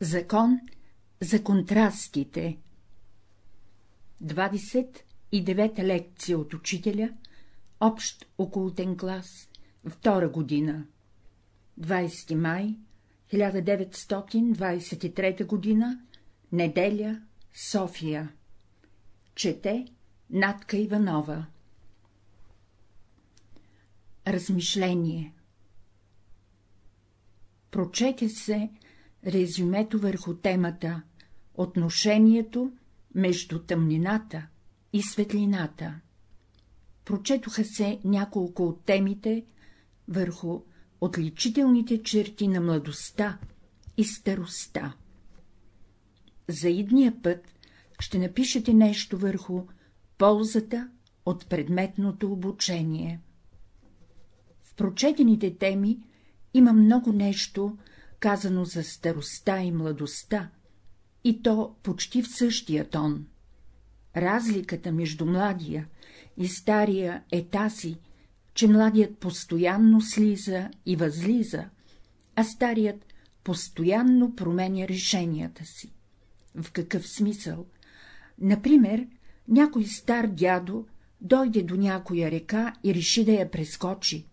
Закон за контрастите. 29-та лекция от учителя, общ окултен клас, втора година, 20 май 1923 година, неделя, София. Чете Натка Иванова. Размишление. Прочете се резюмето върху темата Отношението между тъмнината и светлината. Прочетоха се няколко от темите върху отличителните черти на младостта и старостта. За идния път ще напишете нещо върху ползата от предметното обучение. В прочетените теми има много нещо, казано за старостта и младостта, и то почти в същия тон. Разликата между младия и стария е тази, че младият постоянно слиза и възлиза, а старият постоянно променя решенията си. В какъв смисъл? Например, някой стар дядо дойде до някоя река и реши да я прескочи,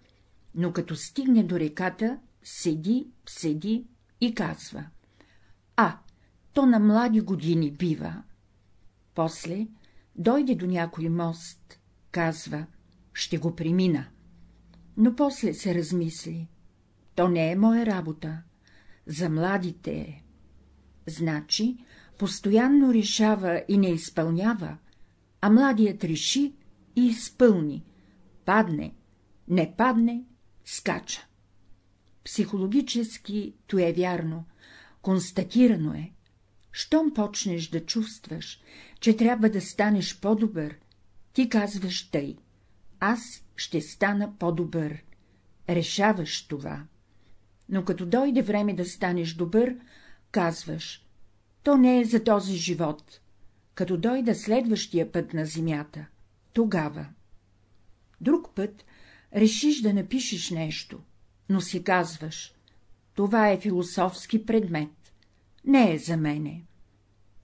но като стигне до реката, седи, седи и казва — а, то на млади години бива. После дойде до някой мост, казва — ще го премина. Но после се размисли — то не е моя работа, за младите е. Значи, постоянно решава и не изпълнява, а младият реши и изпълни, падне, не падне, скача. Психологически то е вярно, констатирано е. Щом почнеш да чувстваш, че трябва да станеш по-добър, ти казваш тъй — аз ще стана по-добър. Решаваш това. Но като дойде време да станеш добър, казваш — то не е за този живот. Като дойда следващия път на земята, тогава. Друг път решиш да напишеш нещо, но си казваш — това е философски предмет, не е за мене.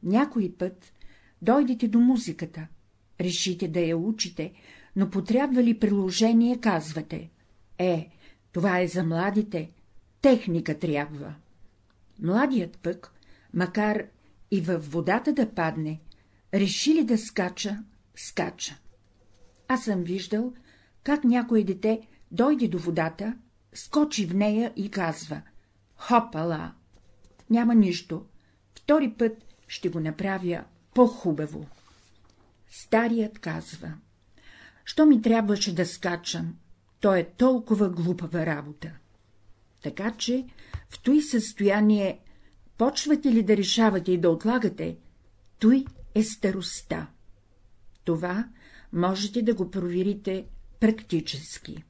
Някой път дойдете до музиката, решите да я учите, но потрябва ли приложение, казвате — е, това е за младите, техника трябва. Младият пък, макар и във водата да падне, реши ли да скача, скача. Аз съм виждал, как някое дете дойде до водата, скочи в нея и казва — хопала! Няма нищо, втори път ще го направя по-хубаво. Старият казва — що ми трябваше да скачам, то е толкова глупава работа. Така че в той състояние почвате ли да решавате и да отлагате, той е старостта. Това можете да го проверите практически.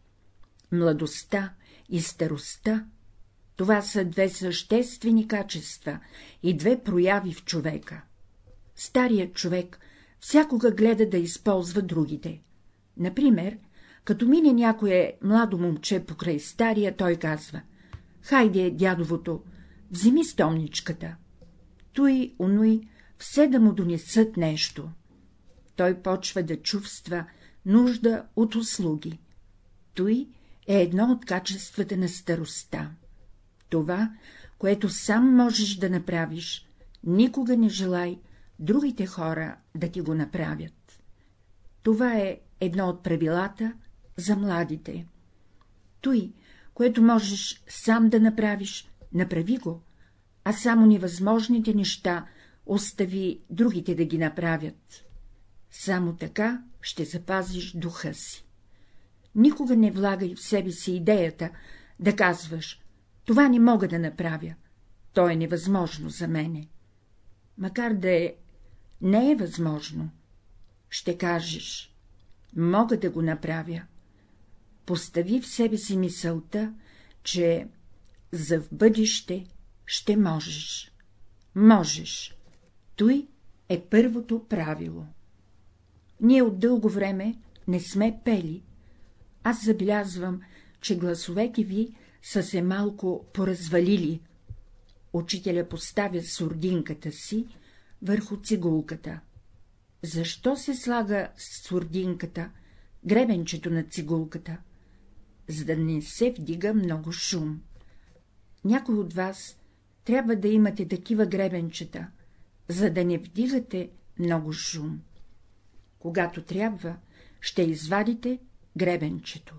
Младостта и старостта — това са две съществени качества и две прояви в човека. Старият човек всякога гледа да използва другите. Например, като мине някое младо момче покрай стария, той казва — хайде, дядовото, вземи стомничката. Той, онуй, все да му донесат нещо. Той почва да чувства нужда от услуги. Той е едно от качествата на старостта. Това, което сам можеш да направиш, никога не желай другите хора да ти го направят. Това е едно от правилата за младите. Той, което можеш сам да направиш, направи го, а само невъзможните неща остави другите да ги направят. Само така ще запазиш духа си. Никога не влагай в себе си идеята да казваш — това не мога да направя, то е невъзможно за мене. Макар да е не е възможно, ще кажеш — мога да го направя. Постави в себе си мисълта, че за в бъдеще ще можеш. Можеш. Той е първото правило. Ние от дълго време не сме пели. Аз забелязвам, че гласовете ви са се малко поразвалили. Учителя поставя сурдинката си върху цигулката. Защо се слага сурдинката, гребенчето на цигулката? За да не се вдига много шум. Някой от вас трябва да имате такива гребенчета, за да не вдигате много шум. Когато трябва, ще извадите гребенчето.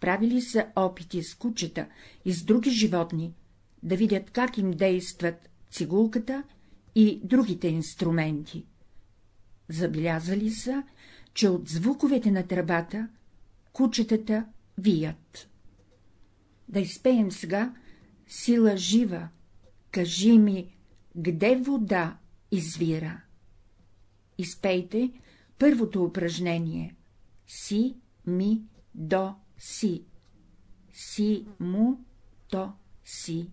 Правили са опити с кучета и с други животни, да видят как им действат цигулката и другите инструменти. Забелязали са, че от звуковете на тръбата кучетата вият. Да изпеем сега сила жива, кажи ми, где вода извира? Изпейте първото упражнение — си, ми, до, си, си, му, то, си.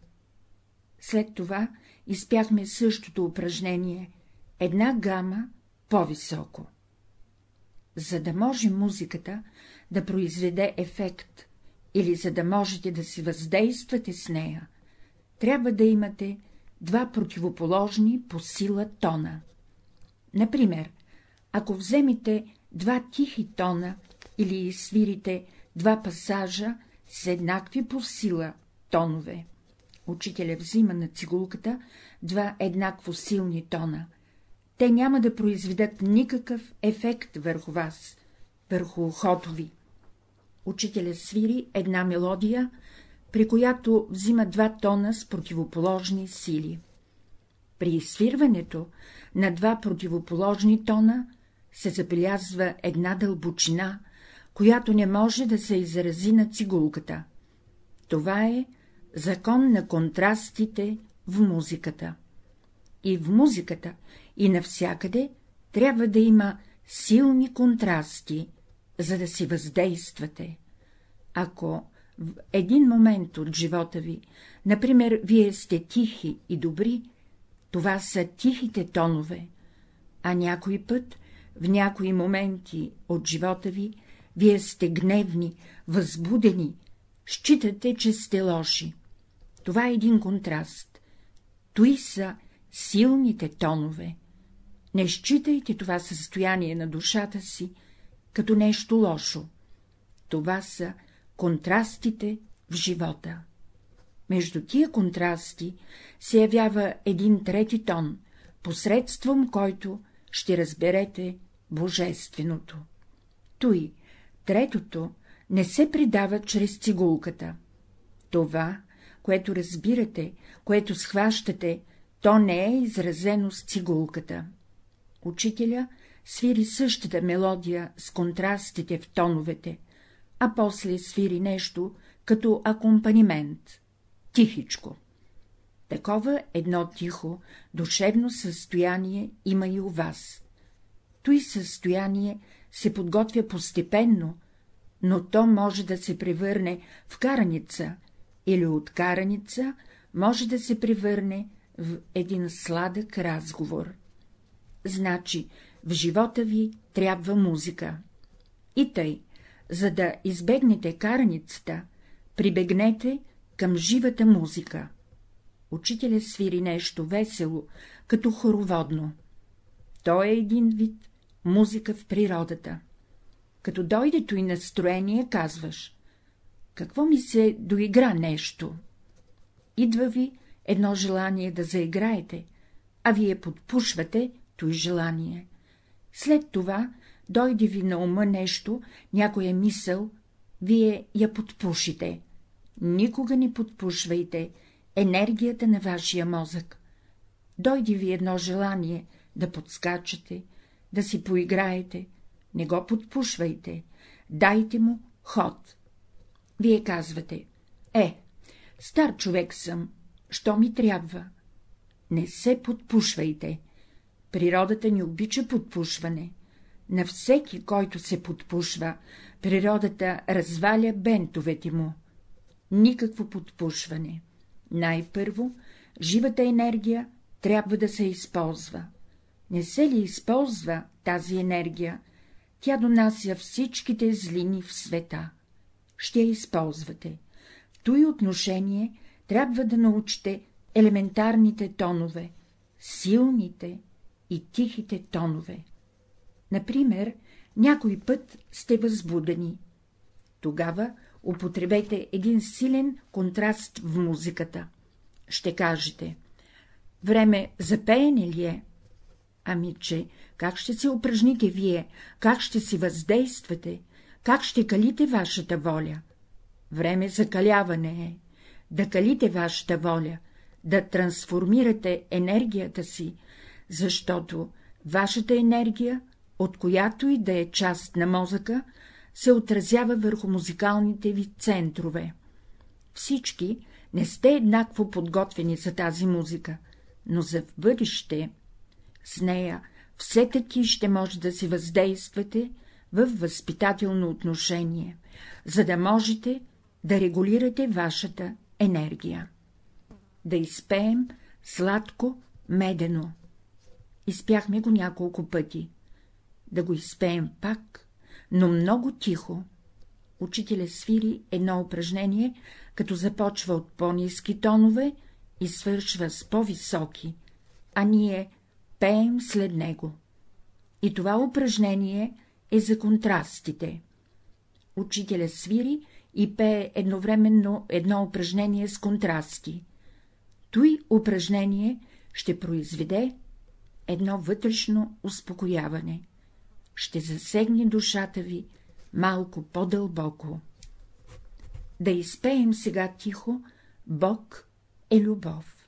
След това изпяхме същото упражнение — една гама по-високо. За да може музиката да произведе ефект или за да можете да си въздействате с нея, трябва да имате два противоположни по сила тона. Например, ако вземете два тихи тона или свирите два пасажа с еднакви по сила тонове, учителя взима на цигулката два еднакво силни тона, те няма да произведат никакъв ефект върху вас, върху ухото ви. Учителя свири една мелодия, при която взима два тона с противоположни сили. При изсвирването на два противоположни тона се забелязва една дълбочина, която не може да се изрази на цигулката. Това е закон на контрастите в музиката. И в музиката, и навсякъде трябва да има силни контрасти, за да си въздействате. Ако в един момент от живота ви, например, вие сте тихи и добри, това са тихите тонове, а някой път, в някои моменти от живота ви, вие сте гневни, възбудени, считате, че сте лоши. Това е един контраст. Тои са силните тонове. Не считайте това състояние на душата си като нещо лошо. Това са контрастите в живота. Между тия контрасти се явява един трети тон, посредством който ще разберете божественото. Той, третото, не се придава чрез цигулката. Това, което разбирате, което схващате, то не е изразено с цигулката. Учителя свири същата мелодия с контрастите в тоновете, а после свири нещо като акомпанимент, тихичко. Такова едно тихо, душевно състояние има и у вас. Той състояние се подготвя постепенно, но то може да се превърне в караница или от караница може да се превърне в един сладък разговор. Значи, в живота ви трябва музика. И тъй, за да избегнете караницата, прибегнете към живата музика. Учителя свири нещо весело, като хороводно. То е един вид музика в природата. Като дойдето и настроение, казваш — какво ми се доигра нещо? Идва ви едно желание да заиграете, а вие подпушвате той желание. След това дойде ви на ума нещо, някоя мисъл, вие я подпушите. Никога не подпушвайте енергията на вашия мозък. Дойде ви едно желание да подскачате, да си поиграете, не го подпушвайте, дайте му ход. Вие казвате, е, стар човек съм, що ми трябва? Не се подпушвайте. Природата ни обича подпушване. На всеки, който се подпушва, природата разваля бентовете му. Никакво подпушване. Най-първо, живата енергия трябва да се използва. Не се ли използва тази енергия, тя донася всичките злини в света. Ще я използвате. В той отношение трябва да научите елементарните тонове, силните и тихите тонове. Например, някой път сте възбудени. Тогава употребете един силен контраст в музиката. Ще кажете — време за пеене ли е? Ами, че как ще се упражните вие, как ще си въздействате, как ще калите вашата воля? Време за каляване е, да калите вашата воля, да трансформирате енергията си, защото вашата енергия, от която и да е част на мозъка, се отразява върху музикалните ви центрове. Всички не сте еднакво подготвени за тази музика, но за в бъдеще с нея все таки ще може да си въздействате в възпитателно отношение, за да можете да регулирате вашата енергия. Да изпеем сладко медено. Изпяхме го няколко пъти. Да го изпеем пак, но много тихо. Учителя свири едно упражнение, като започва от по-низки тонове и свършва с по-високи, а ние пеем след него. И това упражнение е за контрастите. Учителя свири и пее едновременно едно упражнение с контрасти. Той упражнение ще произведе едно вътрешно успокояване. Ще засегне душата ви малко по-дълбоко. Да изпеем сега тихо Бог е любов.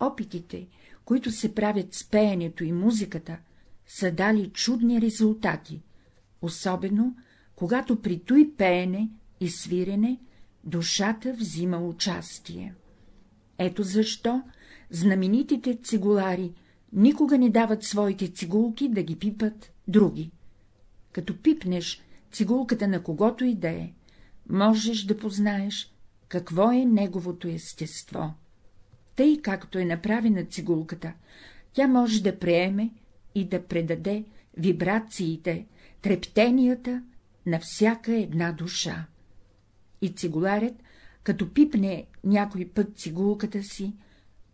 Опитите, които се правят с пеенето и музиката, са дали чудни резултати, особено когато при той пеене и свирене душата взима участие. Ето защо знаменитите цигулари никога не дават своите цигулки да ги пипат други. Като пипнеш цигулката на когото и да е, можеш да познаеш какво е неговото естество. Тъй, както е направена цигулката, тя може да приеме и да предаде вибрациите, трептенията на всяка една душа. И цигуларят, като пипне някой път цигулката си,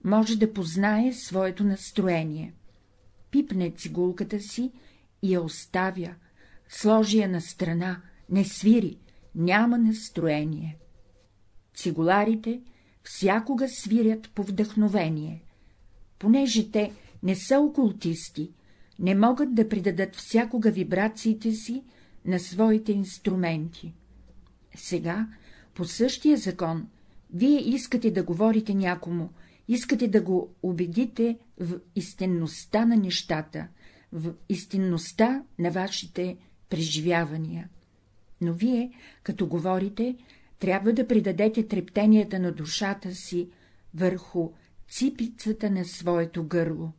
може да познае своето настроение. Пипне цигулката си и я оставя, сложи я на страна, не свири, няма настроение. Цигуларите всякога свирят по вдъхновение. Понеже те не са окултисти, не могат да придадат всякога вибрациите си на своите инструменти. Сега, по същия закон, вие искате да говорите някому, искате да го убедите в истинността на нещата, в истинността на вашите преживявания. Но вие, като говорите, трябва да придадете трептенията на душата си върху ципицата на своето гърло,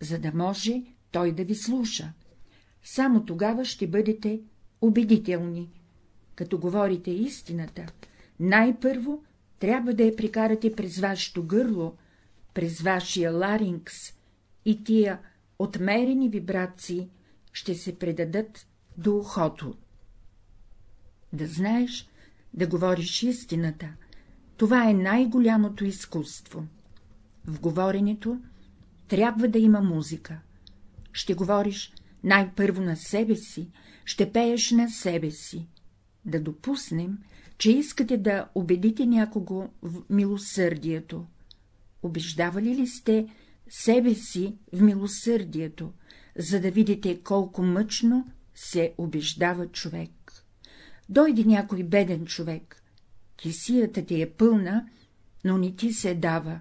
за да може той да ви слуша. Само тогава ще бъдете убедителни. Като говорите истината, най-първо трябва да я прикарате през вашето гърло, през вашия ларингс и тия отмерени вибрации ще се предадат до ухото. Да знаеш, да говориш истината, това е най-голямото изкуство. В говоренето трябва да има музика. Ще говориш най-първо на себе си, ще пееш на себе си. Да допуснем, че искате да убедите някого в милосърдието. Убеждавали ли сте себе си в милосърдието, за да видите колко мъчно се убеждава човек? Дойде някой беден човек, кисията ти е пълна, но не ти се дава.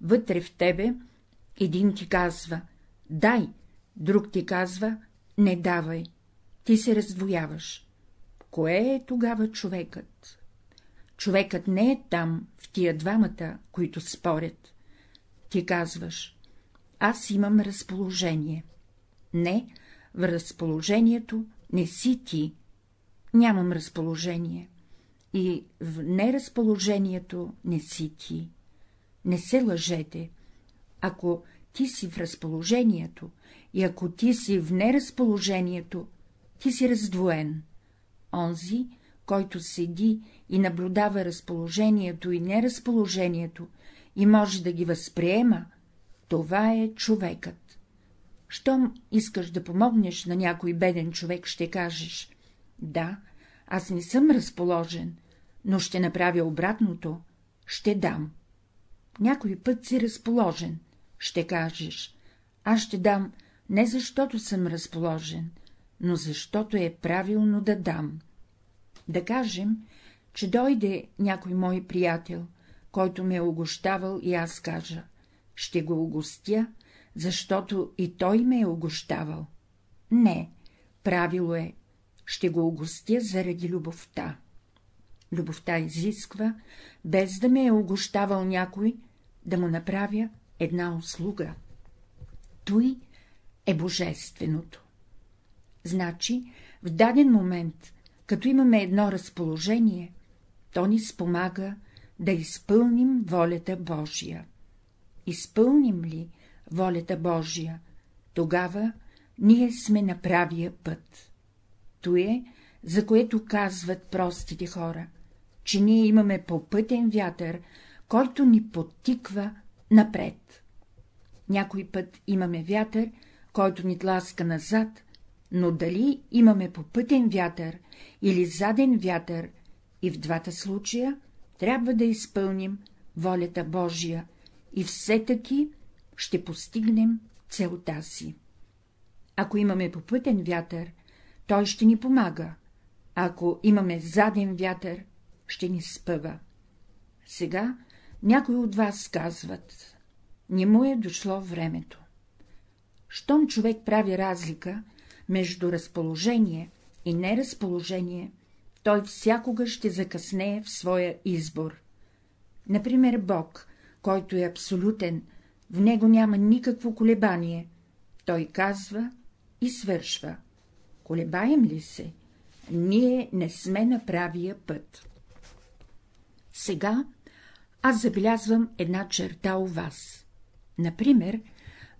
Вътре в тебе един ти казва — дай, друг ти казва — не давай. Ти се раздвояваш. Кое е тогава човекът? Човекът не е там, в тия двамата, които спорят. Ти казваш — аз имам разположение. Не, в разположението не си ти. Нямам разположение. И в неразположението не си ти. Не се лъжете. Ако ти си в разположението и ако ти си в неразположението, ти си раздвоен. Онзи, който седи и наблюдава разположението и неразположението, и може да ги възприема, това е човекът. Щом искаш да помогнеш на някой беден човек, ще кажеш — да, аз не съм разположен, но ще направя обратното, ще дам. Някой път си разположен, ще кажеш — аз ще дам не защото съм разположен, но защото е правилно да дам. Да кажем, че дойде някой мой приятел, който ме е огощавал и аз кажа — ще го огостя, защото и той ме е огощавал. Не, правило е, ще го огостя заради любовта. Любовта изисква, без да ме е огощавал някой, да му направя една услуга. Той е божественото. Значи, в даден момент, като имаме едно разположение, то ни спомага да изпълним волята Божия. Изпълним ли волята Божия, тогава ние сме на правия път. То е, за което казват простите хора, че ние имаме попътен вятър, който ни подтиква напред. Някой път имаме вятър, който ни тласка назад, но дали имаме попътен вятър или заден вятър, и в двата случая трябва да изпълним волята Божия и все таки ще постигнем целта си. Ако имаме попътен вятър, той ще ни помага, ако имаме заден вятър, ще ни спъва. Сега някои от вас казват, не му е дошло времето. Щом човек прави разлика между разположение и неразположение, той всякога ще закъснее в своя избор. Например, Бог, който е абсолютен, в него няма никакво колебание, той казва и свършва. Колебаем ли се? Ние не сме на правия път. Сега аз забелязвам една черта у вас. Например,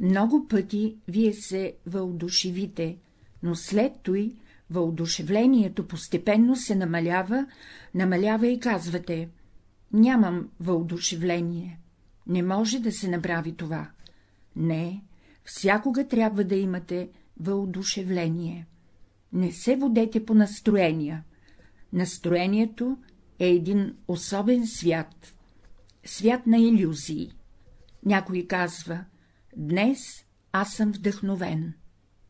много пъти вие се въодушевите, но след той въодушевлението постепенно се намалява, намалява и казвате — нямам въодушевление, не може да се направи това. Не, всякога трябва да имате въодушевление. Не се водете по настроения. Настроението е един особен свят, свят на иллюзии. Някой казва — днес аз съм вдъхновен.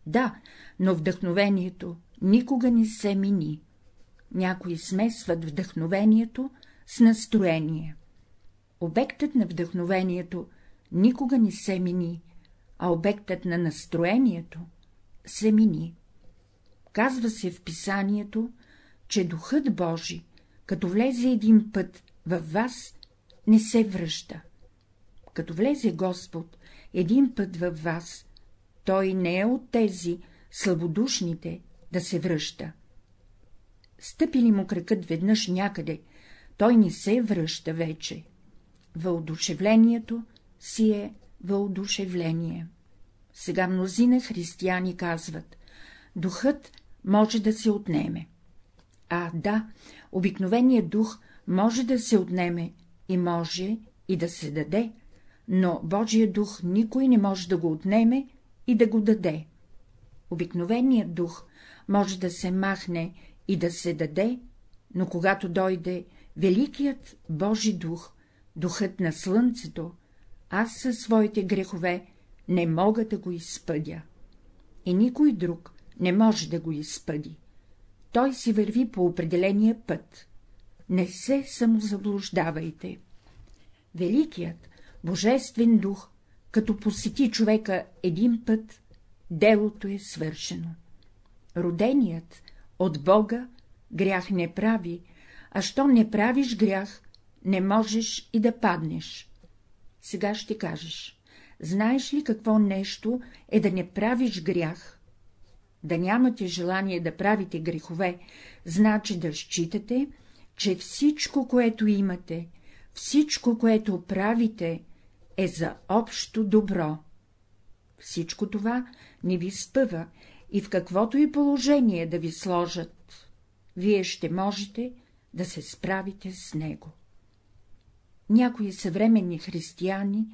Да, но вдъхновението никога не се мини. Някои смесват вдъхновението с настроение. Обектът на вдъхновението никога не се мини, а обектът на настроението се мини. Казва се в писанието, че Духът Божи, като влезе един път във вас, не се връща. Като влезе Господ един път във вас, той не е от тези слабодушните да се връща. Стъпи ли му кракът веднъж някъде, той не се връща вече. Въодушевлението си е въодушевление. Сега мнозина християни казват — духът може да се отнеме. А, да, обикновеният дух може да се отнеме и може и да се даде, но Божия дух никой не може да го отнеме и да го даде. Обикновеният дух може да се махне и да се даде, но когато дойде Великият Божи дух, духът на слънцето, аз със своите грехове не мога да го изпъдя. И никой друг не може да го изпъди. Той си върви по определения път. Не се самозаблуждавайте. Великият, божествен дух, като посети човека един път, делото е свършено. Роденият от Бога грях не прави, а що не правиш грях, не можеш и да паднеш. Сега ще кажеш, знаеш ли какво нещо е да не правиш грях? Да нямате желание да правите грехове, значи да считате, че всичко, което имате, всичко, което правите, е за общо добро. Всичко това не ви спъва и в каквото и положение да ви сложат, вие ще можете да се справите с него. Някои съвременни християни,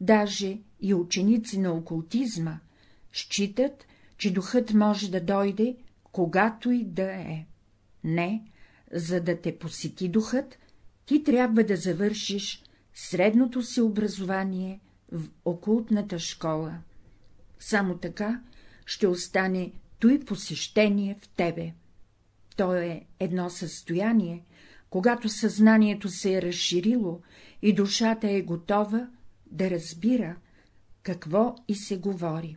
даже и ученици на окултизма, считат, че духът може да дойде, когато и да е. Не, за да те посети духът, ти трябва да завършиш средното си образование в окултната школа. Само така ще остане той посещение в тебе. То е едно състояние, когато съзнанието се е разширило и душата е готова да разбира, какво и се говори.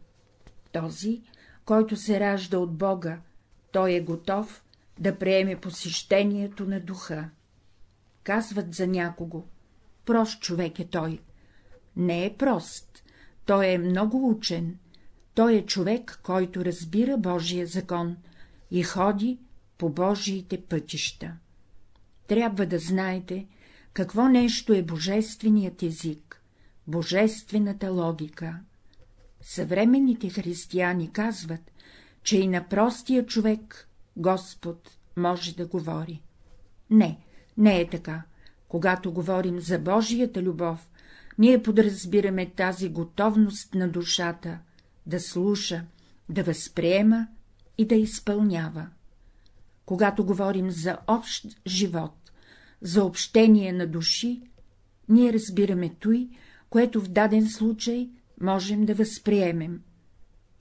Този, който се ражда от Бога, той е готов да приеме посещението на духа. Казват за някого, прост човек е той. Не е прост, той е много учен, той е човек, който разбира Божия закон и ходи по Божиите пътища. Трябва да знаете, какво нещо е божественият език, божествената логика. Съвременните християни казват, че и на простия човек Господ може да говори. Не, не е така. Когато говорим за Божията любов, ние подразбираме тази готовност на душата да слуша, да възприема и да изпълнява. Когато говорим за общ живот, за общение на души, ние разбираме той, което в даден случай можем да възприемем,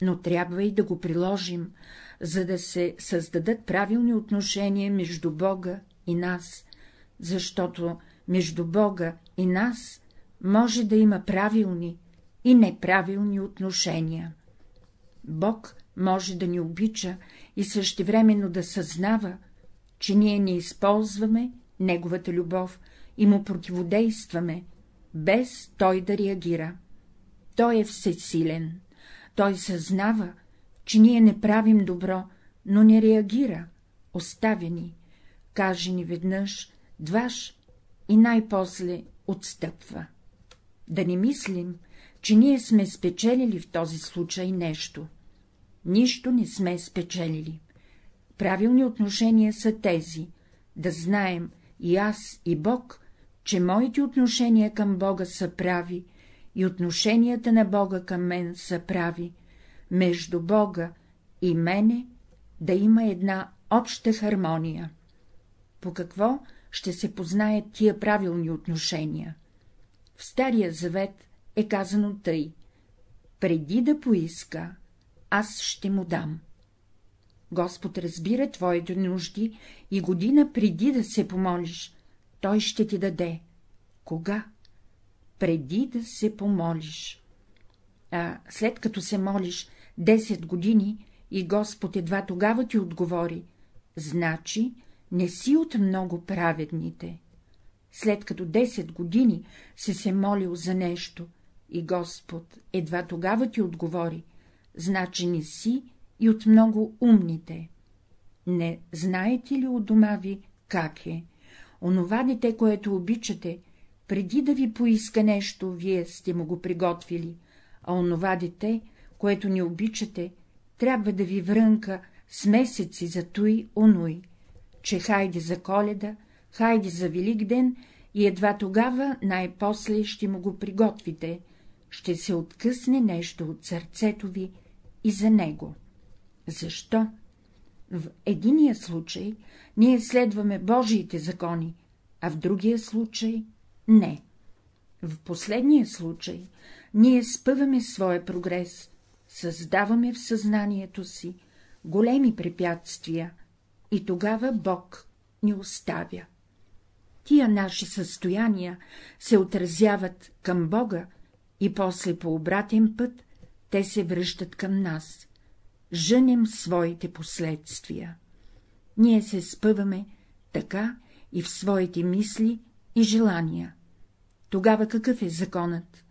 но трябва и да го приложим, за да се създадат правилни отношения между Бога и нас, защото между Бога и нас може да има правилни и неправилни отношения. Бог може да ни обича и същевременно да съзнава, че ние не използваме Неговата любов и му противодействаме, без Той да реагира. Той е всесилен, Той съзнава, че ние не правим добро, но не реагира, оставя ни, каже ни веднъж, дваш и най-после отстъпва. Да не мислим, че ние сме спечелили в този случай нещо. Нищо не сме спечелили. Правилни отношения са тези — да знаем и аз, и Бог, че моите отношения към Бога са прави и отношенията на Бога към мен са прави, между Бога и мене да има една обща хармония. По какво ще се познаят тия правилни отношения? В Стария завет е казано тъй — преди да поиска, аз ще му дам. Господ разбира твоите нужди и година преди да се помолиш, той ще ти даде. Кога? Преди да се помолиш. А след като се молиш 10 години и Господ едва тогава ти отговори, значи не си от много праведните. След като 10 години си се молил за нещо и Господ едва тогава ти отговори, значи не си и от много умните. Не знаете ли у дома ви как е? Онова дете, което обичате, преди да ви поиска нещо, вие сте му го приготвили, а онова дете, което не обичате, трябва да ви врънка с месеци за той онуй, че хайде за коледа, хайде за Великден и едва тогава най-после ще му го приготвите, ще се откъсне нещо от сърцето ви и за него. Защо? В единия случай ние следваме Божиите закони, а в другия случай — не. В последния случай ние спъваме своя прогрес, създаваме в съзнанието си големи препятствия и тогава Бог ни оставя. Тия наши състояния се отразяват към Бога и после по обратен път те се връщат към нас. Жънем своите последствия. Ние се спъваме така и в своите мисли и желания. Тогава какъв е законът?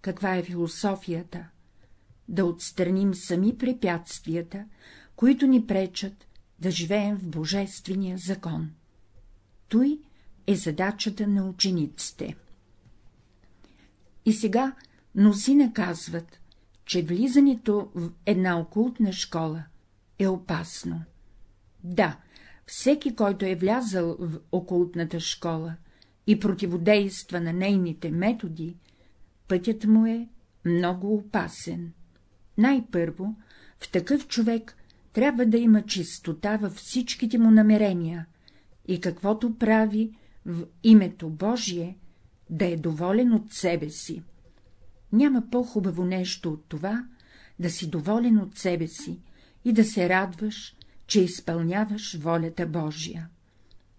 Каква е философията? Да отстраним сами препятствията, които ни пречат да живеем в божествения закон. Той е задачата на учениците. И сега мнозина казват, че влизането в една окултна школа е опасно. Да, всеки, който е влязъл в окултната школа, и противодейства на нейните методи, пътят му е много опасен. Най-първо, в такъв човек трябва да има чистота във всичките му намерения и каквото прави в името Божие, да е доволен от себе си. Няма по-хубаво нещо от това, да си доволен от себе си и да се радваш, че изпълняваш волята Божия,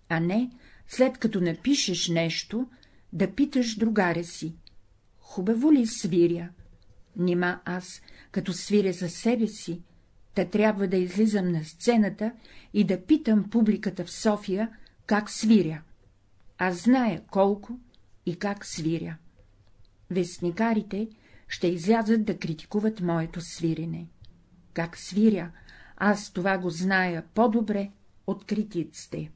а не, след като напишеш нещо, да питаш другаря си — хубаво ли свиря? Нима аз, като свиря за себе си, та трябва да излизам на сцената и да питам публиката в София, как свиря. Аз зная колко и как свиря. Вестникарите ще излязат да критикуват моето свирене. Как свиря, аз това го зная по-добре от критиците.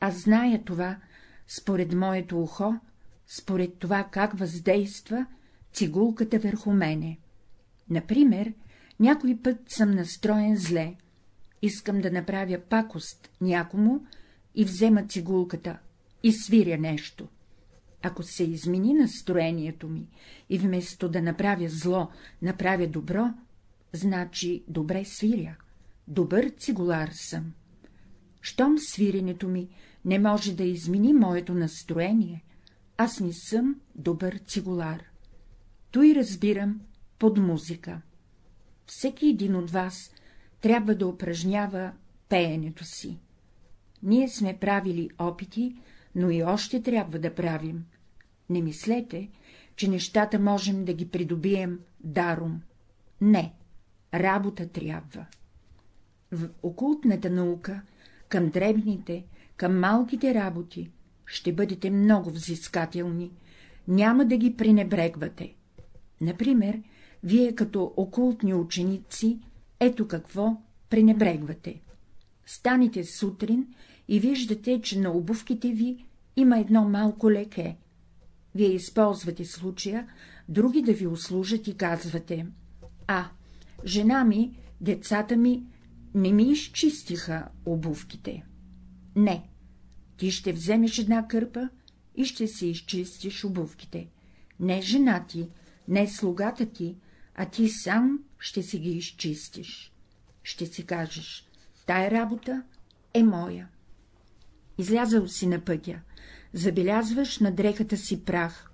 Аз зная това според моето ухо, според това как въздейства цигулката върху мене. Например, някой път съм настроен зле, искам да направя пакост някому и взема цигулката и свиря нещо. Ако се измени настроението ми и вместо да направя зло, направя добро, значи добре свиря, добър цигулар съм. Щом свиренето ми не може да измени моето настроение, аз не съм добър цигулар. Той разбирам под музика. Всеки един от вас трябва да упражнява пеенето си. Ние сме правили опити, но и още трябва да правим. Не мислете, че нещата можем да ги придобием даром. Не, работа трябва. В окултната наука, към дребните, към малките работи, ще бъдете много взискателни, няма да ги пренебрегвате. Например, вие като окултни ученици, ето какво пренебрегвате. Станете сутрин и виждате, че на обувките ви има едно малко леке. Вие използвате случая, други да ви услужат и казвате — а, жена ми, децата ми не ми изчистиха обувките. Не, ти ще вземеш една кърпа и ще си изчистиш обувките. Не жена ти, не слугата ти, а ти сам ще си ги изчистиш. Ще си кажеш, тая работа е моя. Излязъл си на пътя, забелязваш на дрехата си прах.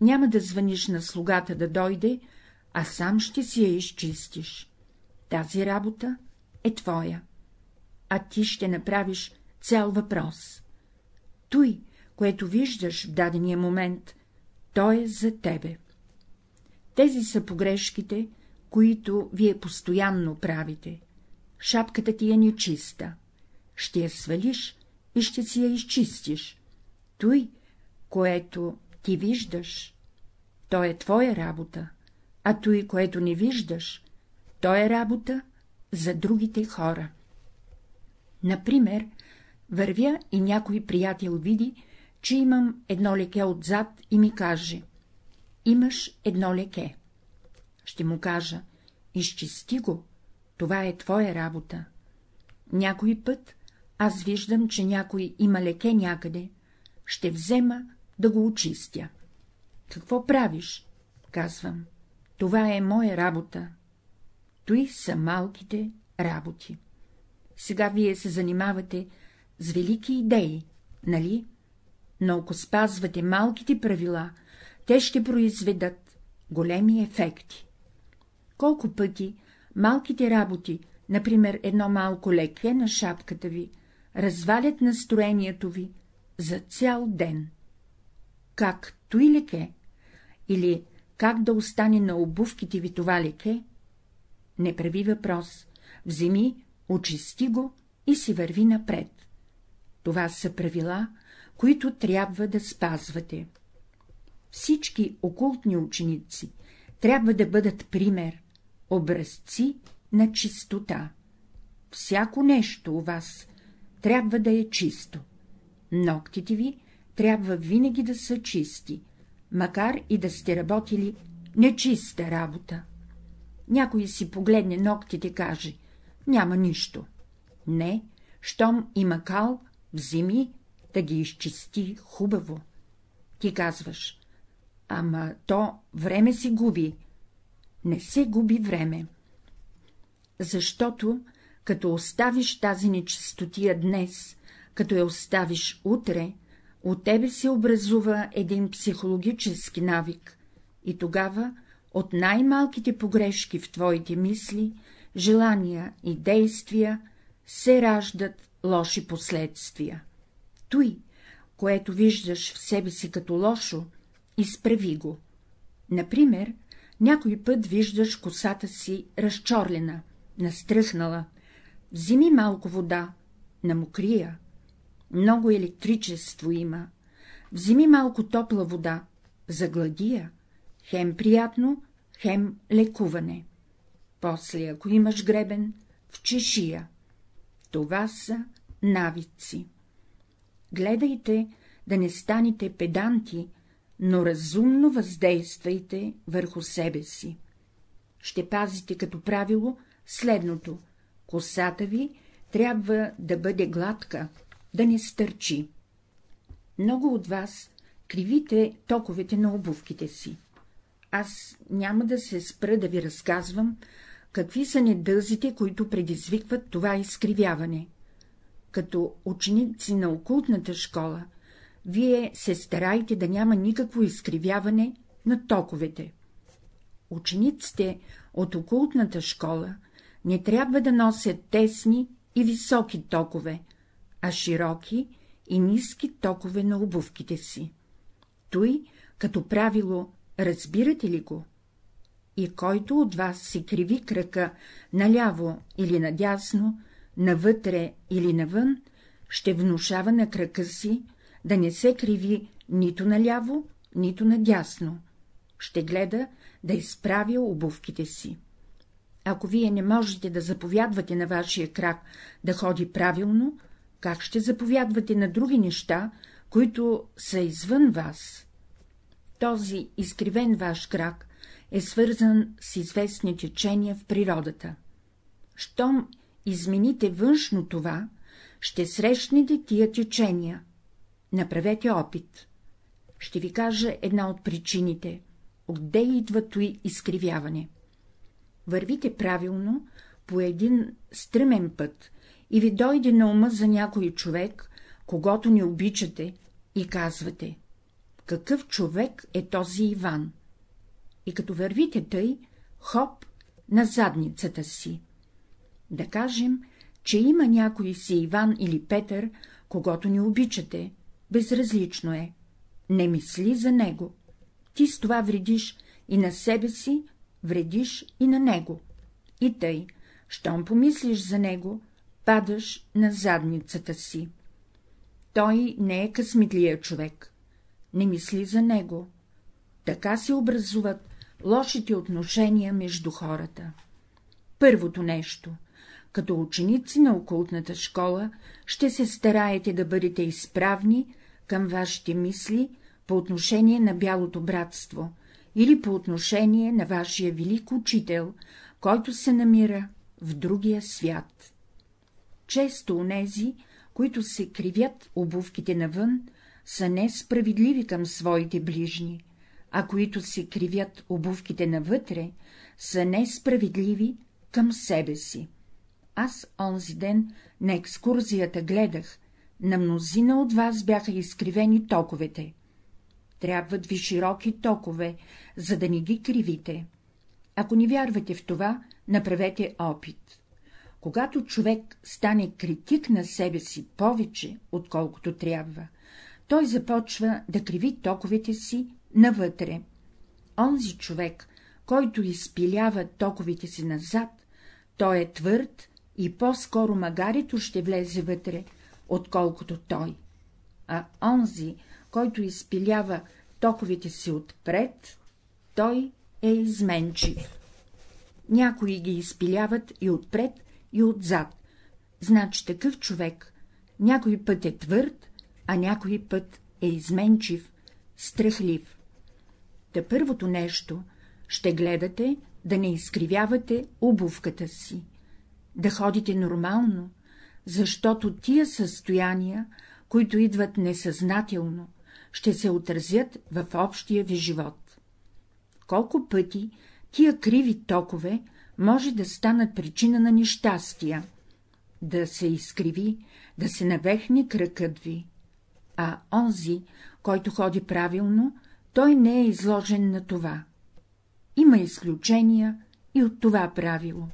Няма да звъниш на слугата да дойде, а сам ще си я изчистиш. Тази работа е твоя, а ти ще направиш цял въпрос. Той, което виждаш в дадения момент, то е за тебе. Тези са погрешките, които вие постоянно правите. Шапката ти е нечиста. Ще я свалиш и ще си я изчистиш. Той, което ти виждаш, то е твоя работа, а той, което не виждаш, то е работа за другите хора. Например, вървя и някой приятел види, че имам едно леке отзад и ми каже — имаш едно леке. Ще му кажа — изчисти го, това е твоя работа. Някой път аз виждам, че някой има леке някъде, ще взема да го очистя. Какво правиш? Казвам. Това е моя работа. Той са малките работи. Сега вие се занимавате с велики идеи, нали? Но ако спазвате малките правила, те ще произведат големи ефекти. Колко пъти малките работи, например едно малко леке на шапката ви, развалят настроението ви за цял ден. Как той леке? Или как да остане на обувките ви това леке? Не прави въпрос, вземи, очисти го и си върви напред. Това са правила, които трябва да спазвате. Всички окултни ученици трябва да бъдат пример, образци на чистота. Всяко нещо у вас трябва да е чисто. Ноктите ви трябва винаги да са чисти, макар и да сте работили нечиста работа. Някой си погледне ногтите, каже — няма нищо. Не, щом има кал, вземи да ги изчисти хубаво. Ти казваш, ама то време се губи. Не се губи време. Защото, като оставиш тази нечистотия днес, като я оставиш утре, от тебе се образува един психологически навик, и тогава от най-малките погрешки в твоите мисли, желания и действия се раждат лоши последствия. Той, което виждаш в себе си като лошо, изправи го. Например, някой път виждаш косата си разчорлена, настръхнала, взими малко вода, намокрия, много електричество има, взими малко топла вода, загладия, хем приятно, хем лекуване. После, ако имаш гребен, в чешия. Това са навици. Гледайте да не станете педанти, но разумно въздействайте върху себе си. Ще пазите като правило следното — косата ви трябва да бъде гладка, да не стърчи. Много от вас кривите токовете на обувките си. Аз няма да се спра да ви разказвам, какви са недълзите, които предизвикват това изкривяване. Като ученици на окултната школа, вие се старайте да няма никакво изкривяване на токовете. Учениците от окултната школа не трябва да носят тесни и високи токове, а широки и ниски токове на обувките си. Той, като правило, разбирате ли го? И който от вас се криви крака наляво или надясно, навътре или навън, ще внушава на крака си да не се криви нито наляво, нито надясно. Ще гледа да изправя обувките си. Ако вие не можете да заповядвате на вашия крак да ходи правилно, как ще заповядвате на други неща, които са извън вас? Този изкривен ваш крак е свързан с известни течения в природата. Щом измените външно това, ще срещнете тия течения. Направете опит. Ще ви кажа една от причините, отде идва той изкривяване. Вървите правилно по един стръмен път и ви дойде на ума за някой човек, когато не обичате, и казвате — какъв човек е този Иван? И като вървите тъй, хоп, на задницата си. Да кажем, че има някой си Иван или Петър, когато не обичате, безразлично е, не мисли за него. Ти с това вредиш и на себе си, вредиш и на него. И тъй, щом помислиш за него, падаш на задницата си. Той не е късметлия човек, не мисли за него. Така се образуват лошите отношения между хората. Първото нещо — като ученици на окултната школа ще се стараете да бъдете изправни към вашите мисли по отношение на бялото братство или по отношение на вашия велик учител, който се намира в другия свят. Често онези, които се кривят обувките навън, са несправедливи към своите ближни, а които се кривят обувките навътре, са несправедливи към себе си. Аз онзи ден на екскурзията гледах, на мнозина от вас бяха изкривени токовете. Трябват ви широки токове, за да не ги кривите. Ако не вярвате в това, направете опит. Когато човек стане критик на себе си повече, отколкото трябва, той започва да криви токовете си навътре. Онзи човек, който изпилява токовете си назад, той е твърд и по-скоро магарито ще влезе вътре, отколкото той. А онзи, който изпилява токовете си отпред, той е изменчив. Някои ги изпиляват и отпред, и отзад. Значи такъв човек някой път е твърд, а някой път е изменчив, страхлив. Та първото нещо ще гледате да не изкривявате обувката си, да ходите нормално, защото тия състояния, които идват несъзнателно, ще се отразят в общия ви живот. Колко пъти тия криви токове може да станат причина на нещастия, да се изкриви, да се навехне кръкът ви, а онзи, който ходи правилно, той не е изложен на това. Има изключения и от това правило.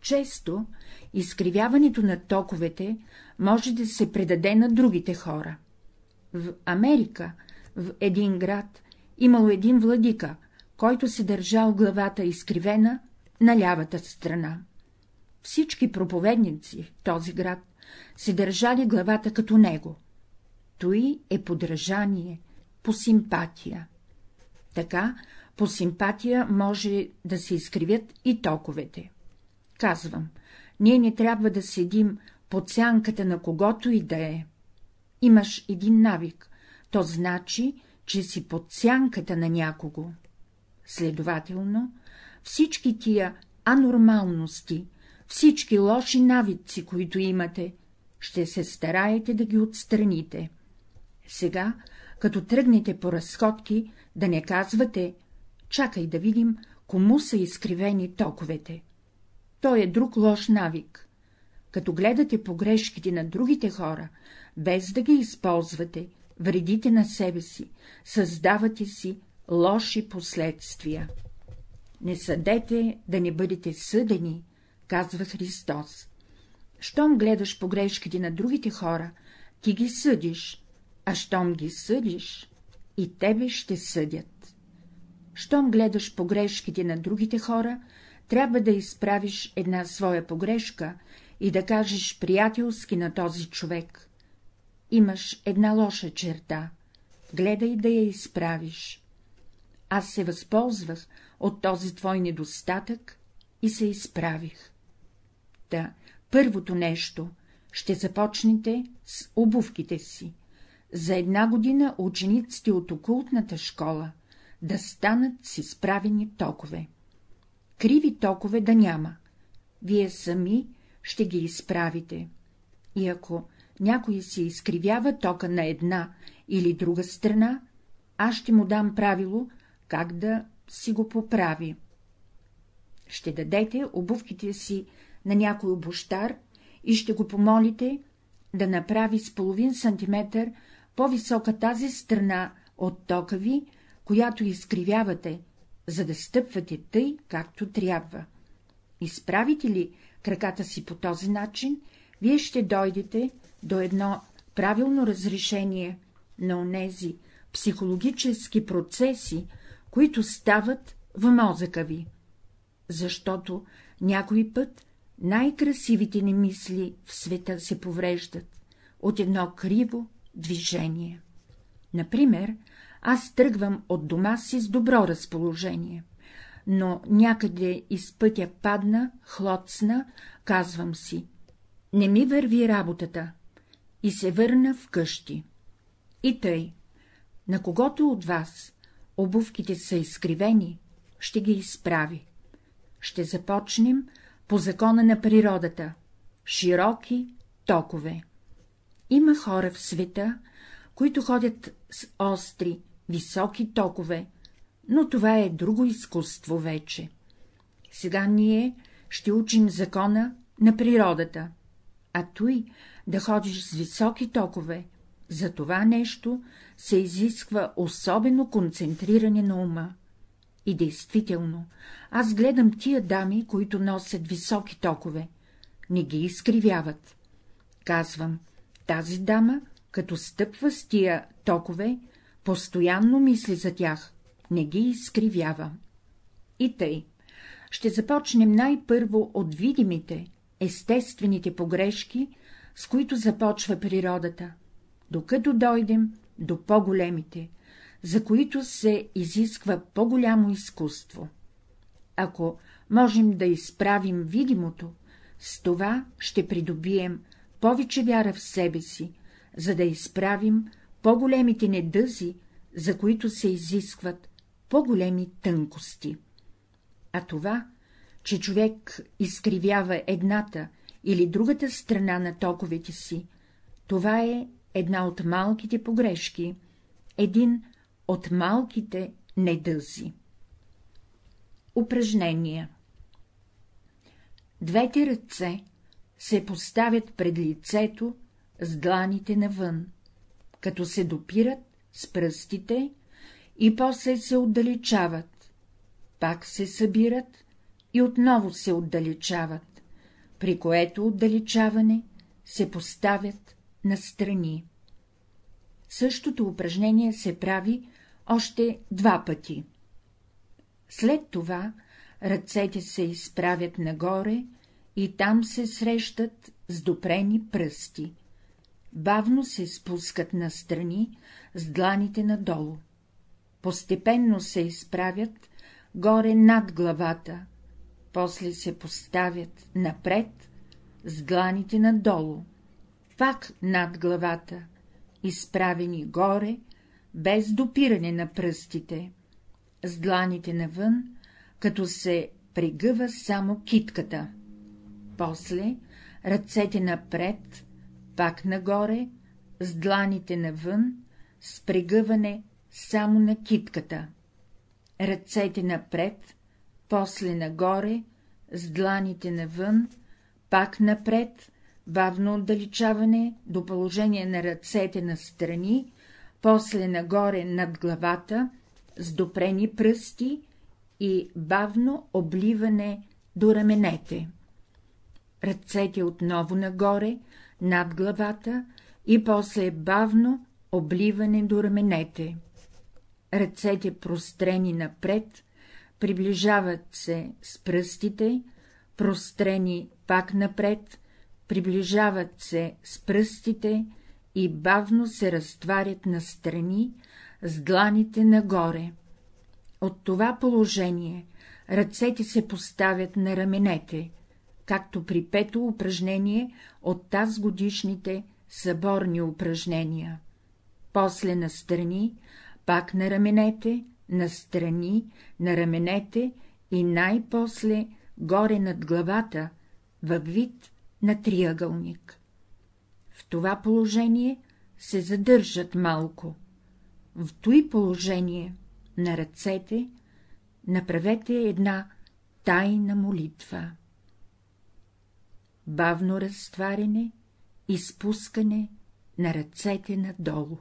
Често изкривяването на токовете може да се предаде на другите хора. В Америка, в един град, имало един владика, който се държал главата изкривена на лявата страна. Всички проповедници в този град се държали главата като него. Той е подражание, по симпатия. Така, по симпатия може да се изкривят и токовете. Казвам, ние не трябва да седим под сянката на когото и да е. Имаш един навик, то значи, че си под сянката на някого. Следователно, всички тия анормалности, всички лоши навици, които имате, ще се стараете да ги отстраните. Сега, като тръгнете по разходки, да не казвате, чакай да видим, кому са изкривени токовете. Той е друг лош навик. Като гледате погрешките на другите хора, без да ги използвате, вредите на себе си, създавате си лоши последствия. Не съдете да не бъдете съдени, казва Христос. Щом гледаш погрешките на другите хора, ти ги съдиш, а щом ги съдиш, и тебе ще съдят. Щом гледаш погрешките на другите хора, трябва да изправиш една своя погрешка и да кажеш приятелски на този човек. Имаш една лоша черта, гледай да я изправиш. Аз се възползвах от този твой недостатък и се изправих. Та, първото нещо, ще започнете с обувките си. За една година учениците от окултната школа да станат с изправени токове. Криви токове да няма. Вие сами ще ги изправите. И ако някой си изкривява тока на една или друга страна, аз ще му дам правило, как да си го поправи. Ще дадете обувките си на някой обощар и ще го помолите да направи с половин сантиметър по-висока тази страна от тока ви, която изкривявате, за да стъпвате тъй, както трябва. Изправите ли краката си по този начин, вие ще дойдете до едно правилно разрешение на онези психологически процеси, които стават в мозъка ви. Защото някой път най-красивите ни мисли в света се повреждат от едно криво движение. Например, аз тръгвам от дома си с добро разположение, но някъде из пътя падна, хлоцна, казвам си, не ми върви работата, и се върна в къщи. И тъй, на когото от вас обувките са изкривени, ще ги изправи. Ще започнем по закона на природата — широки токове. Има хора в света, които ходят с остри, високи токове, но това е друго изкуство вече. Сега ние ще учим закона на природата, а той да ходиш с високи токове, за това нещо се изисква особено концентриране на ума. И действително, аз гледам тия дами, които носят високи токове, не ги изкривяват. Казвам, тази дама, като стъпва с тия токове, постоянно мисли за тях, не ги изкривява. И тъй, ще започнем най-първо от видимите, естествените погрешки, с които започва природата, докато дойдем до по-големите, за които се изисква по-голямо изкуство. Ако можем да изправим видимото, с това ще придобием повече вяра в себе си, за да изправим по-големите недъзи, за които се изискват по-големи тънкости. А това, че човек изкривява едната или другата страна на токовете си, това е една от малките погрешки, един от малките недъзи. Упражнения Двете ръце се поставят пред лицето с дланите навън, като се допират с пръстите и после се отдалечават, пак се събират и отново се отдалечават, при което отдалечаване се поставят настрани. Същото упражнение се прави още два пъти. След това ръцете се изправят нагоре и там се срещат с допрени пръсти. Бавно се спускат настрани с дланите надолу. Постепенно се изправят горе над главата, после се поставят напред с дланите надолу, пак над главата, изправени горе, без допиране на пръстите, с дланите навън, като се пригъва само китката. После ръцете напред, пак нагоре, с дланите навън, с пригъване само на китката. Ръцете напред, после нагоре, с дланите навън, пак напред, бавно отдалечаване до положение на ръцете на страни, после нагоре над главата, с допрени пръсти и бавно обливане до раменете. Ръцете отново нагоре, над главата и после бавно обливане до раменете. Ръцете прострени напред, приближават се с пръстите, прострени пак напред, приближават се с пръстите и бавно се разтварят настрани, с дланите нагоре. От това положение ръцете се поставят на раменете, както при пето упражнение от таз годишните съборни упражнения. После настрани, пак на раменете, настрани, на раменете и най-после горе над главата, във вид на триъгълник. В това положение се задържат малко. В той положение на ръцете направете една тайна молитва. Бавно разтваряне и спускане на ръцете надолу.